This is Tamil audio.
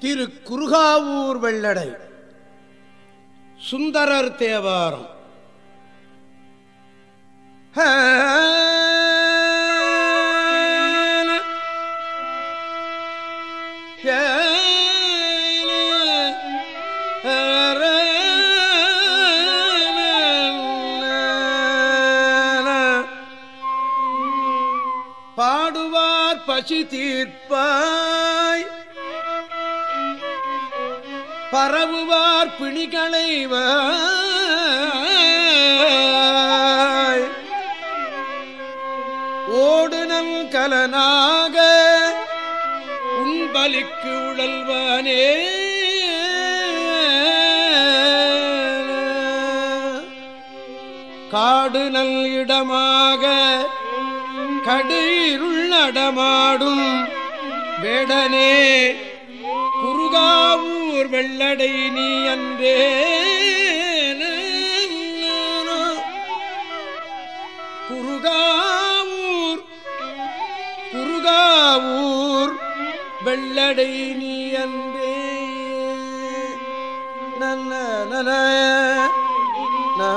திரு குருகாவூர் வெள்ளடை. சுந்தரர் தேவாரம். பாடுவார் பசி தீர்ப்பாய். பரவுவார் பிணிகளைவாய். ஓடுனம் கலனாக உன்பலிக்கு உழல்வானே. காடு நல் இடமாக கடு நடமாடும் வேடனே குறுகா குருகாவூர் வெள்ளடை நீ அன்றே குருகாவூர் குருகாவூர் வெள்ளடை நீ அன்றே நன்ன நன நா